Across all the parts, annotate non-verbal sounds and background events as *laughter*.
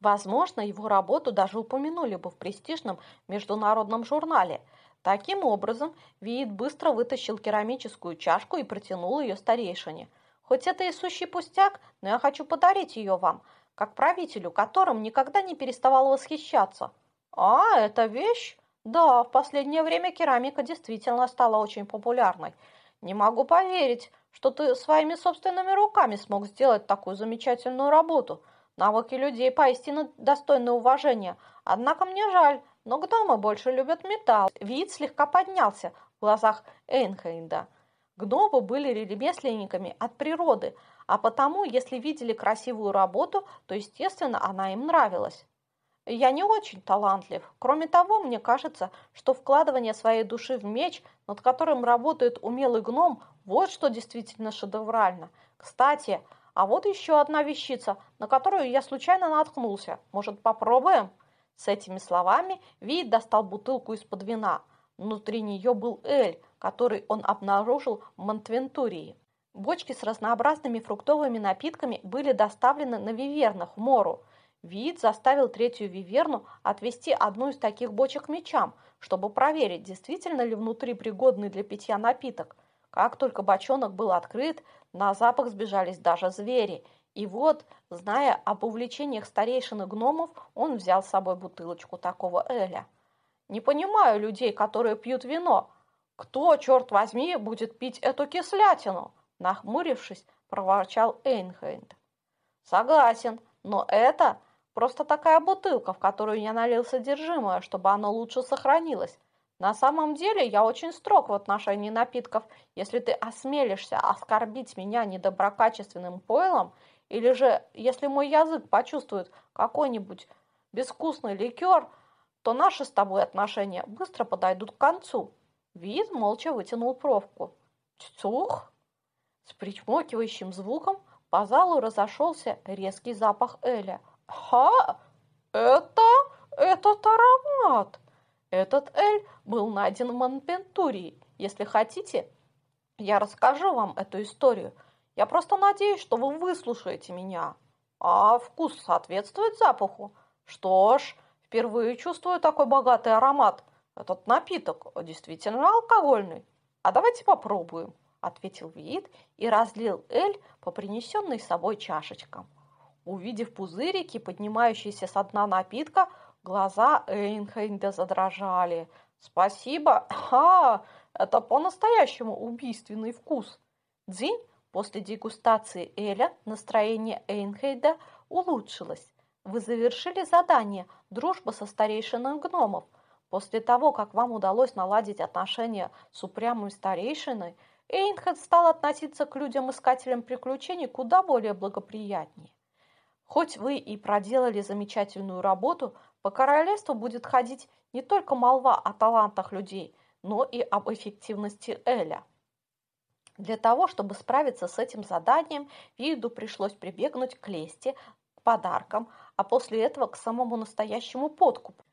Возможно, его работу даже упомянули бы в престижном международном журнале. Таким образом, Виит быстро вытащил керамическую чашку и протянул ее старейшине. Хоть это и сущий пустяк, но я хочу подарить ее вам, как правителю, которым никогда не переставал восхищаться. А, это вещь? Да, в последнее время керамика действительно стала очень популярной. Не могу поверить, что ты своими собственными руками смог сделать такую замечательную работу – Навыки людей поистине достойны уважения. Однако мне жаль, но гномы больше любят металл. Вид слегка поднялся в глазах Эйнхейнда. Гномы были ремесленниками от природы, а потому, если видели красивую работу, то, естественно, она им нравилась. Я не очень талантлив. Кроме того, мне кажется, что вкладывание своей души в меч, над которым работает умелый гном, вот что действительно шедеврально. Кстати, а вот еще одна вещица, на которую я случайно наткнулся. Может, попробуем?» С этими словами Вид достал бутылку из-под вина. Внутри нее был эль, который он обнаружил в Монтвентурии. Бочки с разнообразными фруктовыми напитками были доставлены на вивернах в Мору. Вид заставил третью виверну отвести одну из таких бочек мечам, чтобы проверить, действительно ли внутри пригодный для питья напиток. Как только бочонок был открыт, на запах сбежались даже звери. И вот, зная об увлечениях старейшин и гномов, он взял с собой бутылочку такого Эля. «Не понимаю людей, которые пьют вино. Кто, черт возьми, будет пить эту кислятину?» Нахмурившись, проворчал Эйнхейнд. «Согласен, но это просто такая бутылка, в которую я налил содержимое, чтобы оно лучше сохранилось. На самом деле я очень строг в отношении напитков. Если ты осмелишься оскорбить меня недоброкачественным пойлом, или же если мой язык почувствует какой-нибудь безвкусный ликер, то наши с тобой отношения быстро подойдут к концу. Вид молча вытянул провку. Цух! С причмокивающим звуком по залу разошелся резкий запах Эля. «Ха! Это... этот аромат!» Этот эль был найден в Манпентурии. Если хотите, я расскажу вам эту историю. Я просто надеюсь, что вы выслушаете меня. А вкус соответствует запаху? Что ж, впервые чувствую такой богатый аромат. Этот напиток действительно алкогольный. А давайте попробуем, ответил Виит и разлил эль по принесенной с собой чашечкам. Увидев пузырики, поднимающиеся со дна напитка, Глаза Эйнхейнда задрожали. «Спасибо! Ха! *laughs* Это по-настоящему убийственный вкус!» Дзинь после дегустации Эля настроение Эйнхейда улучшилось. Вы завершили задание «Дружба со старейшиной гномов». После того, как вам удалось наладить отношения с упрямой старейшиной, Эйнхед стал относиться к людям-искателям приключений куда более благоприятнее. Хоть вы и проделали замечательную работу, по королевству будет ходить не только молва о талантах людей, но и об эффективности Эля. Для того, чтобы справиться с этим заданием, Виду пришлось прибегнуть к лести, к подаркам, а после этого к самому настоящему подкупу.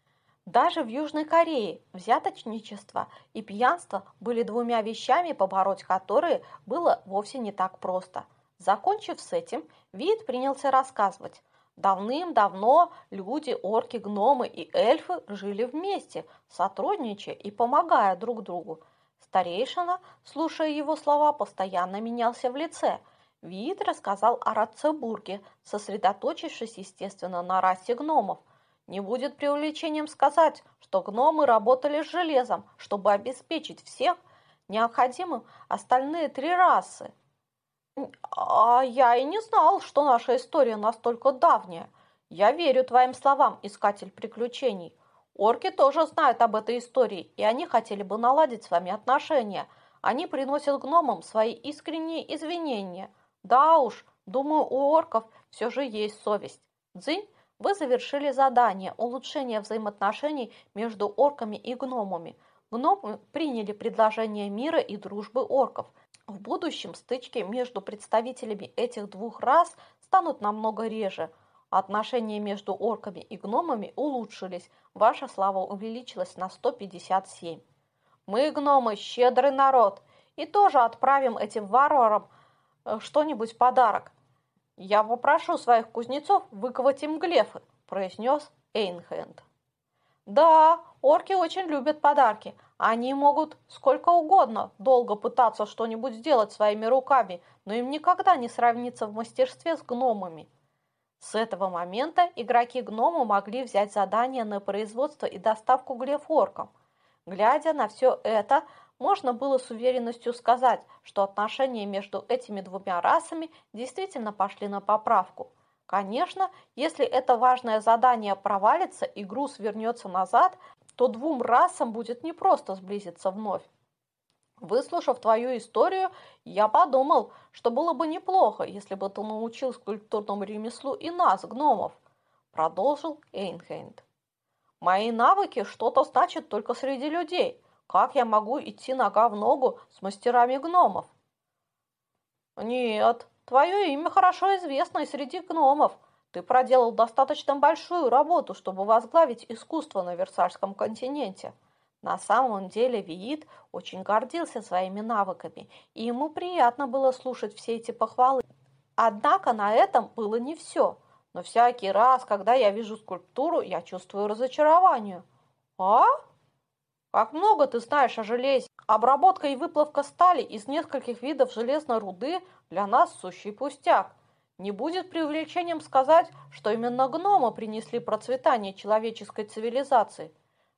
Даже в Южной Корее взяточничество и пьянство были двумя вещами, побороть которые было вовсе не так просто – Закончив с этим, Вид принялся рассказывать. Давным-давно люди, орки, гномы и эльфы жили вместе, сотрудничая и помогая друг другу. Старейшина, слушая его слова, постоянно менялся в лице. Вид рассказал о Ратцебурге, сосредоточившись, естественно, на расе гномов. Не будет преувеличением сказать, что гномы работали с железом, чтобы обеспечить всех необходимым остальные три расы – а я и не знал, что наша история настолько давняя. Я верю твоим словам, искатель приключений. Орки тоже знают об этой истории, и они хотели бы наладить с вами отношения. Они приносят гномам свои искренние извинения. Да уж, думаю, у орков все же есть совесть. Дзынь, вы завершили задание улучшения взаимоотношений между орками и гномами. Гномы приняли предложение мира и дружбы орков – в будущем стычки между представителями этих двух рас станут намного реже. Отношения между орками и гномами улучшились. Ваша слава увеличилась на 157. Мы, гномы, щедрый народ, и тоже отправим этим варварам э, что-нибудь подарок. Я попрошу своих кузнецов выковать им глефы. произнес Эйнхенд. Да, орки очень любят подарки. Они могут сколько угодно долго пытаться что-нибудь сделать своими руками, но им никогда не сравнится в мастерстве с гномами. С этого момента игроки-гномы могли взять задание на производство и доставку глеф оркам. Глядя на все это, можно было с уверенностью сказать, что отношения между этими двумя расами действительно пошли на поправку. Конечно, если это важное задание провалится и груз вернется назад, то двум расам будет непросто сблизиться вновь. Выслушав твою историю, я подумал, что было бы неплохо, если бы ты научил скульптурному ремеслу и нас, гномов, продолжил Эйнхейнд. Мои навыки что-то значат только среди людей. Как я могу идти нога в ногу с мастерами гномов? Нет, твое имя хорошо известно и среди гномов. Ты проделал достаточно большую работу, чтобы возглавить искусство на Версальском континенте. На самом деле Виит очень гордился своими навыками, и ему приятно было слушать все эти похвалы. Однако на этом было не все. Но всякий раз, когда я вижу скульптуру, я чувствую разочарование. А? Как много ты знаешь о железе? Обработка и выплавка стали из нескольких видов железной руды для нас сущий пустяк. Не будет преувеличением сказать, что именно гномы принесли процветание человеческой цивилизации.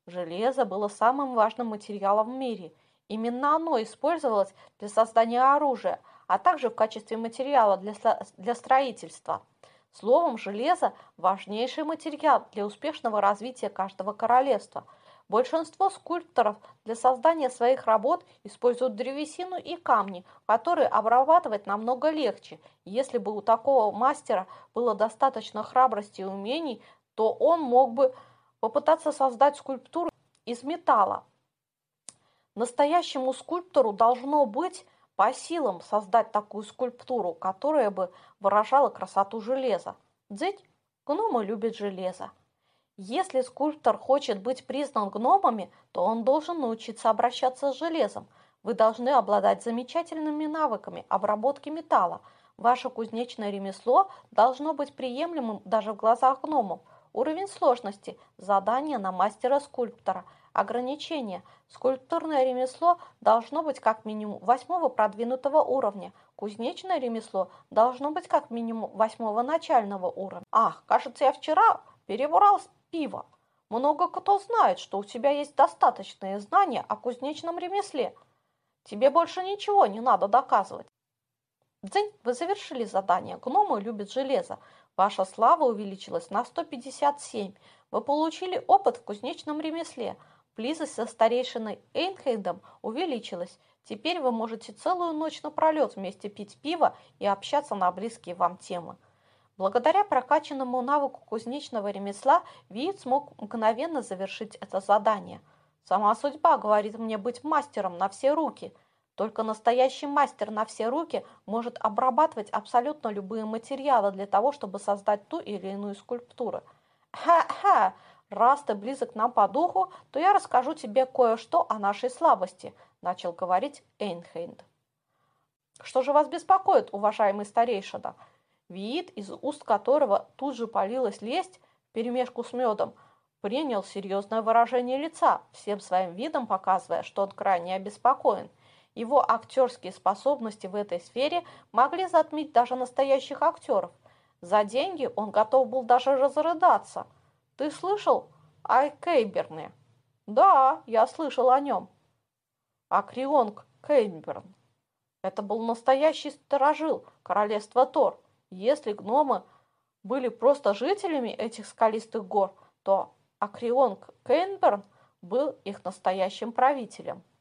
Железо было самым важным материалом в мире. Именно оно использовалось для создания оружия, а также в качестве материала для, для строительства. Словом, железо – важнейший материал для успешного развития каждого королевства – Большинство скульпторов для создания своих работ используют древесину и камни, которые обрабатывать намного легче. Если бы у такого мастера было достаточно храбрости и умений, то он мог бы попытаться создать скульптуру из металла. Настоящему скульптору должно быть по силам создать такую скульптуру, которая бы выражала красоту железа. Дзыть, гномы любят железо. Если скульптор хочет быть признан гномами, то он должен научиться обращаться с железом. Вы должны обладать замечательными навыками обработки металла. Ваше кузнечное ремесло должно быть приемлемым даже в глазах гномов. Уровень сложности – задание на мастера-скульптора. Ограничение – скульптурное ремесло должно быть как минимум восьмого продвинутого уровня. Кузнечное ремесло должно быть как минимум восьмого начального уровня. Ах, кажется, я вчера перебрал пива. Много кто знает, что у тебя есть достаточные знания о кузнечном ремесле. Тебе больше ничего не надо доказывать. Дзынь, вы завершили задание. Гномы любят железо. Ваша слава увеличилась на 157. Вы получили опыт в кузнечном ремесле. Близость со старейшиной Эйнхейдом увеличилась. Теперь вы можете целую ночь напролет вместе пить пиво и общаться на близкие вам темы. Благодаря прокачанному навыку кузнечного ремесла Виит смог мгновенно завершить это задание. «Сама судьба говорит мне быть мастером на все руки», только настоящий мастер на все руки может обрабатывать абсолютно любые материалы для того, чтобы создать ту или иную скульптуру. Ха-ха! Раз ты близок нам по духу, то я расскажу тебе кое-что о нашей слабости, начал говорить Эйнхейнд. Что же вас беспокоит, уважаемый старейшина? Виит, из уст которого тут же полилась лесть перемешку с медом, принял серьезное выражение лица, всем своим видом показывая, что он крайне обеспокоен. Его актерские способности в этой сфере могли затмить даже настоящих актеров. За деньги он готов был даже разрыдаться. «Ты слышал о Кейберне?» «Да, я слышал о нем». Акрионг Кейберн. Это был настоящий сторожил королевства Тор. Если гномы были просто жителями этих скалистых гор, то Акрион Кейнберн был их настоящим правителем –